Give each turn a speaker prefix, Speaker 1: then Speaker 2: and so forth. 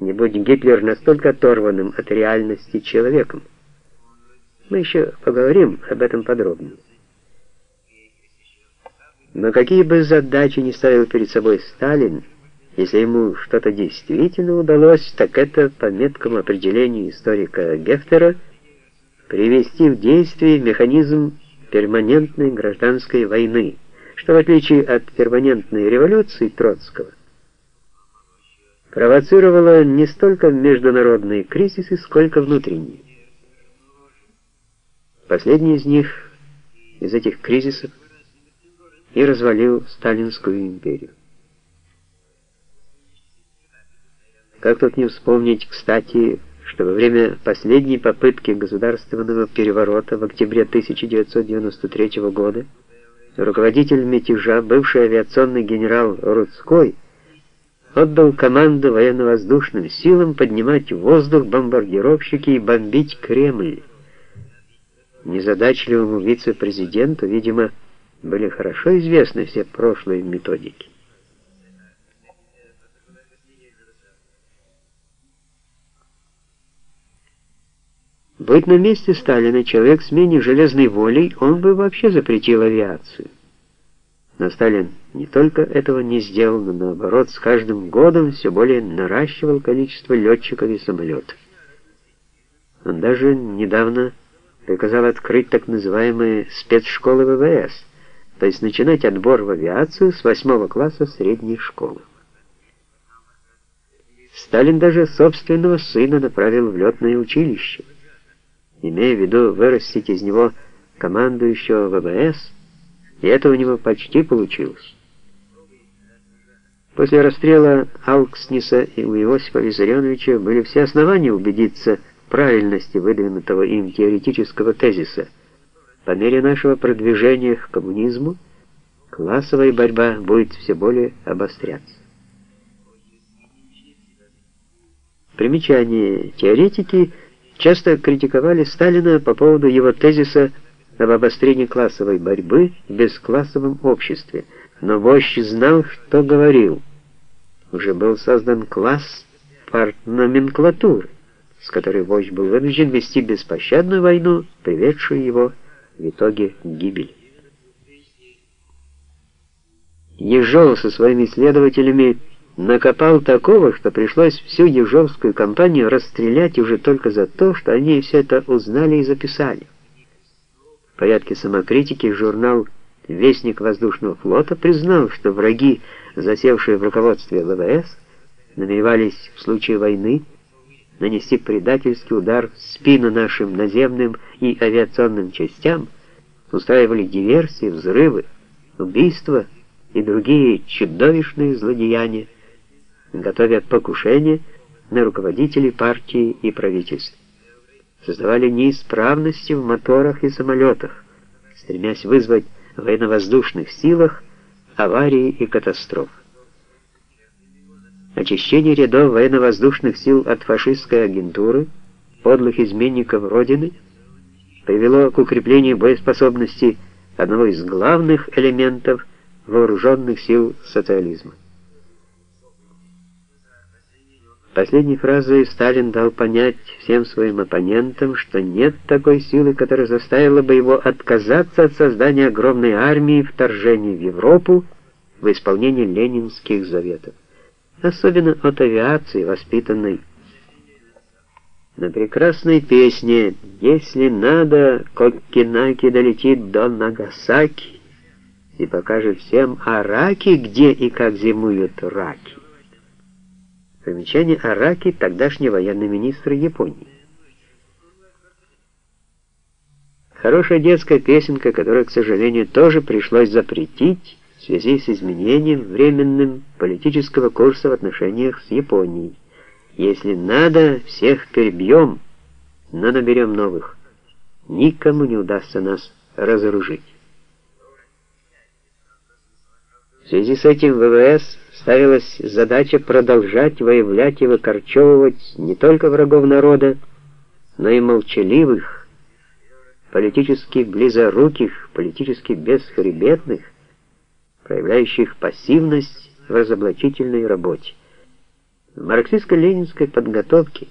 Speaker 1: не будь Гитлер настолько оторванным от реальности человеком. Мы еще поговорим об этом подробнее. Но какие бы задачи ни ставил перед собой Сталин, если ему что-то действительно удалось, так это, по меткому определению историка Гефтера, привести в действие механизм перманентной гражданской войны, что в отличие от перманентной революции Троцкого, провоцировало не столько международные кризисы, сколько внутренние. Последний из них, из этих кризисов, и развалил Сталинскую империю. Как тут не вспомнить, кстати, что во время последней попытки государственного переворота в октябре 1993 года руководитель мятежа, бывший авиационный генерал Рудской, отдал команду военно-воздушным силам поднимать в воздух бомбардировщики и бомбить Кремль. Незадачливому вице-президенту, видимо, были хорошо известны все прошлые методики. Быть на месте Сталина человек с менее железной волей, он бы вообще запретил авиацию. Но Сталин не только этого не сделал, но наоборот, с каждым годом все более наращивал количество летчиков и самолетов. Он даже недавно приказал открыть так называемые спецшколы ВВС, то есть начинать отбор в авиацию с восьмого класса средней школы. Сталин даже собственного сына направил в летное училище – имея в виду вырастить из него командующего ВВС, и это у него почти получилось. После расстрела Алкснеса и у Иосифа Виссарионовича были все основания убедиться в правильности выдвинутого им теоретического тезиса. По мере нашего продвижения к коммунизму классовая борьба будет все более обостряться. Примечание. Теоретики – часто критиковали Сталина по поводу его тезиса об обострении классовой борьбы в бесклассовом обществе, но вождь знал, что говорил. Уже был создан класс партноменклатуры, с которой вождь был вынужден вести беспощадную войну, приведшую его в итоге к гибели. Ежов со своими следователями накопал такого, что пришлось всю ежовскую компанию расстрелять уже только за то, что они все это узнали и записали. В порядке самокритики журнал «Вестник воздушного флота» признал, что враги, засевшие в руководстве ВВС, намеревались в случае войны нанести предательский удар в спину нашим наземным и авиационным частям, устраивали диверсии, взрывы, убийства и другие чудовищные злодеяния, готовя покушение на руководителей партии и правительства. Создавали неисправности в моторах и самолетах, стремясь вызвать в военно-воздушных силах аварии и катастрофы. Очищение рядов военно-воздушных сил от фашистской агентуры, подлых изменников Родины, привело к укреплению боеспособности одного из главных элементов вооруженных сил социализма. Последней фразой Сталин дал понять всем своим оппонентам, что нет такой силы, которая заставила бы его отказаться от создания огромной армии вторжения в Европу в исполнении ленинских заветов. Особенно от авиации, воспитанной на прекрасной песне «Если надо, Коккинаки долетит до Нагасаки и покажет всем Араки, где и как зимуют раки». Примечание Араки, тогдашний военный министр Японии. Хорошая детская песенка, которую, к сожалению, тоже пришлось запретить в связи с изменением временным политического курса в отношениях с Японией. Если надо, всех перебьем, но наберем новых. Никому не удастся нас разоружить. В связи с этим ВВС ставилась задача продолжать выявлять и выкорчевывать не только врагов народа, но и молчаливых, политически близоруких, политически В марксистско-ленинской подготовке